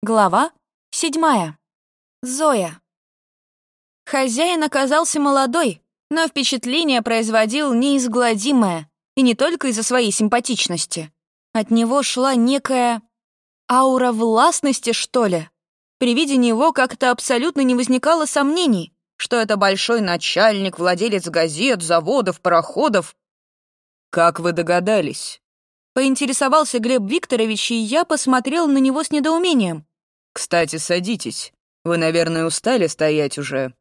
Глава седьмая. Зоя. Хозяин оказался молодой, но впечатление производил неизгладимое, и не только из-за своей симпатичности. От него шла некая аура властности, что ли. При виде него как-то абсолютно не возникало сомнений, что это большой начальник, владелец газет, заводов, пароходов. «Как вы догадались?» Поинтересовался Глеб Викторович, и я посмотрел на него с недоумением. «Кстати, садитесь. Вы, наверное, устали стоять уже».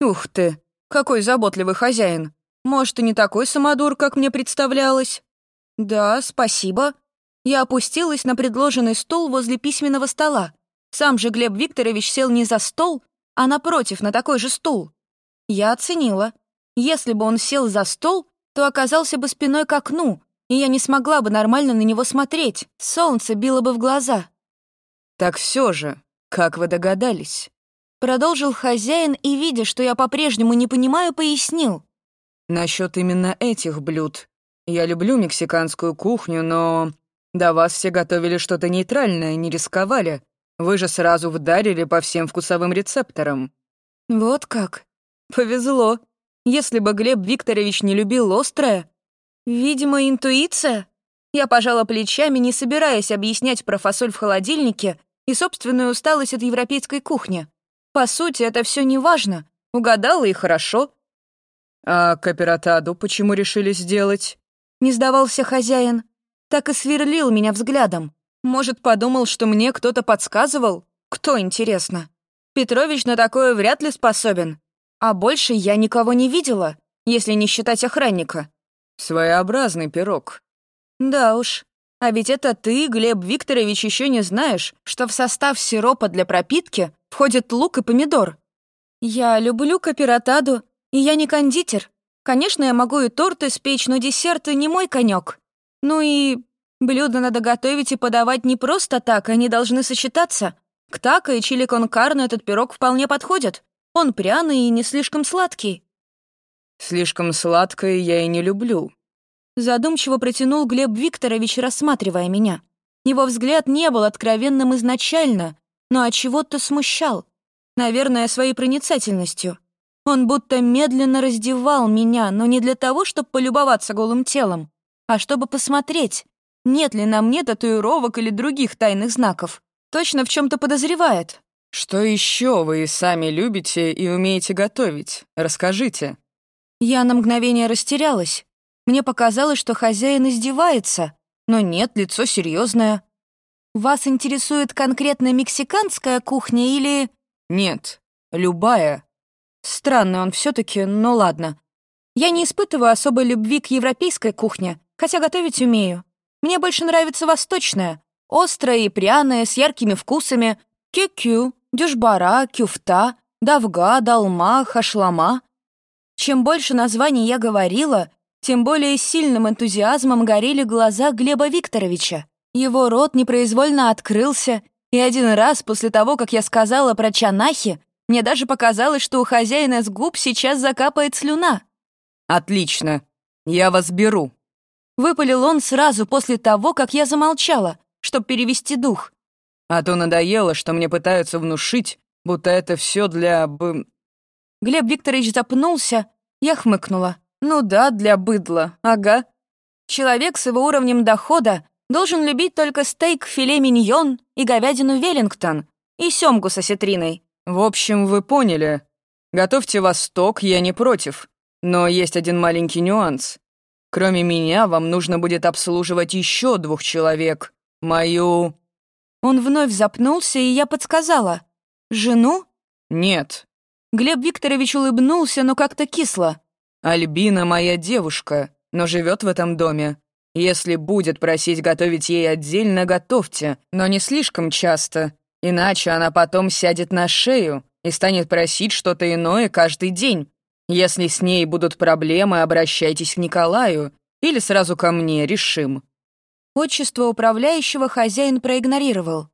«Ух ты, какой заботливый хозяин. Может, и не такой самодур, как мне представлялось?» «Да, спасибо». Я опустилась на предложенный стул возле письменного стола. Сам же Глеб Викторович сел не за стол, а напротив, на такой же стул. Я оценила. Если бы он сел за стол, то оказался бы спиной к окну, и я не смогла бы нормально на него смотреть. Солнце било бы в глаза. «Так все же, как вы догадались?» Продолжил хозяин и, видя, что я по-прежнему не понимаю, пояснил. «Насчет именно этих блюд. Я люблю мексиканскую кухню, но до вас все готовили что-то нейтральное, не рисковали. Вы же сразу вдарили по всем вкусовым рецепторам». «Вот как? Повезло. Если бы Глеб Викторович не любил острое, видимо, интуиция». Я пожала плечами, не собираясь объяснять про фасоль в холодильнике и собственную усталость от европейской кухни. По сути, это все не важно. Угадала и хорошо. «А кооператаду почему решили сделать?» Не сдавался хозяин. Так и сверлил меня взглядом. Может, подумал, что мне кто-то подсказывал? Кто, интересно? Петрович на такое вряд ли способен. А больше я никого не видела, если не считать охранника. Своеобразный пирог. Да уж. А ведь это ты, Глеб Викторович, еще не знаешь, что в состав сиропа для пропитки входит лук и помидор. Я люблю капиротаду, и я не кондитер. Конечно, я могу и торт испечь, но десерты не мой конек. Ну и блюда надо готовить и подавать не просто так, они должны сочетаться. К тако и чили кон карне этот пирог вполне подходит. Он пряный и не слишком сладкий. Слишком сладкое я и не люблю, Задумчиво протянул Глеб Викторович, рассматривая меня. Его взгляд не был откровенным изначально, но от чего-то смущал. Наверное, своей проницательностью. Он будто медленно раздевал меня, но не для того, чтобы полюбоваться голым телом, а чтобы посмотреть, нет ли на мне татуировок или других тайных знаков. Точно в чем то подозревает. «Что еще вы сами любите и умеете готовить? Расскажите». Я на мгновение растерялась. Мне показалось, что хозяин издевается, но нет, лицо серьезное. Вас интересует конкретно мексиканская кухня или... Нет, любая. Странный он все таки но ладно. Я не испытываю особой любви к европейской кухне, хотя готовить умею. Мне больше нравится восточная, острая и пряная, с яркими вкусами. Кю-кю, дюшбара, кюфта, давга, долма, хашлама. Чем больше названий я говорила, тем более сильным энтузиазмом горели глаза Глеба Викторовича. Его рот непроизвольно открылся, и один раз после того, как я сказала про чанахи, мне даже показалось, что у хозяина с губ сейчас закапает слюна. «Отлично, я вас беру», — выпалил он сразу после того, как я замолчала, чтобы перевести дух. «А то надоело, что мне пытаются внушить, будто это все для бы...» Глеб Викторович запнулся, я хмыкнула. Ну да, для быдла, ага. Человек с его уровнем дохода должен любить только стейк филе миньон и говядину веллингтон и семгу со ситриной. В общем, вы поняли. Готовьте восток, я не против. Но есть один маленький нюанс. Кроме меня, вам нужно будет обслуживать еще двух человек. Мою... Он вновь запнулся, и я подсказала. «Жену?» «Нет». Глеб Викторович улыбнулся, но как-то кисло. Альбина моя девушка, но живет в этом доме. Если будет просить готовить ей отдельно, готовьте, но не слишком часто, иначе она потом сядет на шею и станет просить что-то иное каждый день. Если с ней будут проблемы, обращайтесь к Николаю или сразу ко мне, решим». Отчество управляющего хозяин проигнорировал.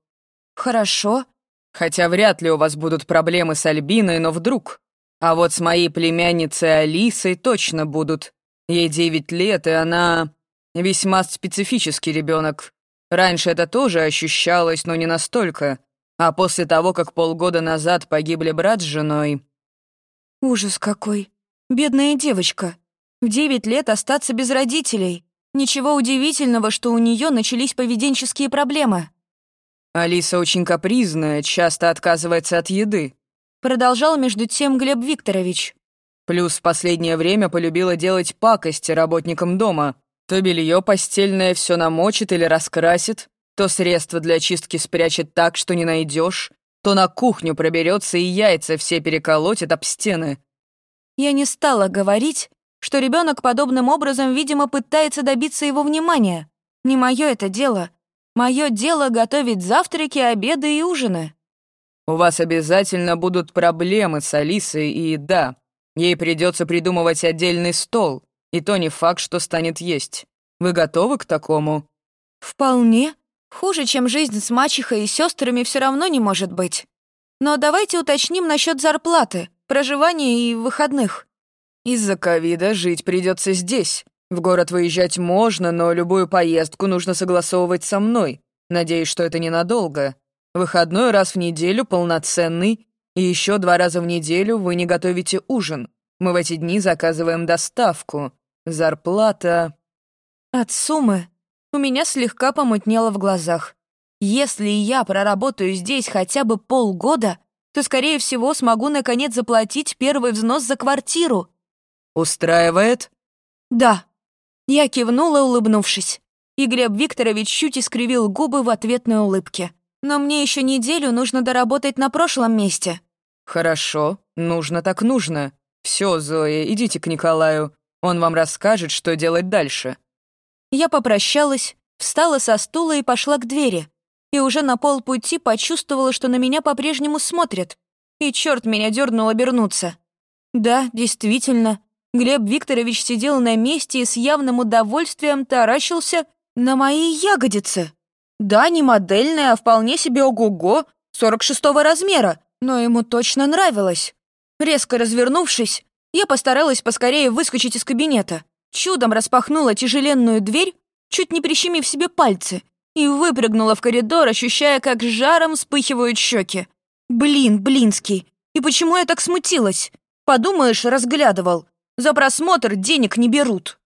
«Хорошо». «Хотя вряд ли у вас будут проблемы с Альбиной, но вдруг...» А вот с моей племянницей Алисой точно будут. Ей девять лет, и она весьма специфический ребенок. Раньше это тоже ощущалось, но не настолько. А после того, как полгода назад погибли брат с женой... Ужас какой. Бедная девочка. В девять лет остаться без родителей. Ничего удивительного, что у нее начались поведенческие проблемы. Алиса очень капризная, часто отказывается от еды. Продолжал между тем Глеб Викторович. Плюс в последнее время полюбила делать пакости работникам дома. То белье постельное все намочит или раскрасит, то средства для чистки спрячет так, что не найдешь, то на кухню проберется и яйца все переколотит об стены. Я не стала говорить, что ребенок подобным образом, видимо, пытается добиться его внимания. Не мое это дело. Мое дело готовить завтраки, обеды и ужины. У вас обязательно будут проблемы с Алисой, и да, ей придется придумывать отдельный стол, и то не факт, что станет есть. Вы готовы к такому? Вполне. Хуже, чем жизнь с мачехой и сестрами, все равно не может быть. Но давайте уточним насчет зарплаты, проживания и выходных. Из-за ковида жить придется здесь. В город выезжать можно, но любую поездку нужно согласовывать со мной. Надеюсь, что это ненадолго. Выходной раз в неделю полноценный, и еще два раза в неделю вы не готовите ужин. Мы в эти дни заказываем доставку. Зарплата... От суммы у меня слегка помутнело в глазах. Если я проработаю здесь хотя бы полгода, то, скорее всего, смогу наконец заплатить первый взнос за квартиру. «Устраивает?» «Да». Я кивнула, улыбнувшись. И Глеб Викторович чуть искривил губы в ответной улыбке. «Но мне еще неделю нужно доработать на прошлом месте». «Хорошо, нужно так нужно. Все, Зоя, идите к Николаю. Он вам расскажет, что делать дальше». Я попрощалась, встала со стула и пошла к двери. И уже на полпути почувствовала, что на меня по-прежнему смотрят. И черт меня дернул обернуться. Да, действительно, Глеб Викторович сидел на месте и с явным удовольствием таращился на мои ягодицы. Да, не модельная, а вполне себе ого-го, 46-го размера, но ему точно нравилось. Резко развернувшись, я постаралась поскорее выскочить из кабинета. Чудом распахнула тяжеленную дверь, чуть не прищемив себе пальцы, и выпрыгнула в коридор, ощущая, как жаром вспыхивают щеки. Блин, блинский, и почему я так смутилась? Подумаешь, разглядывал. За просмотр денег не берут.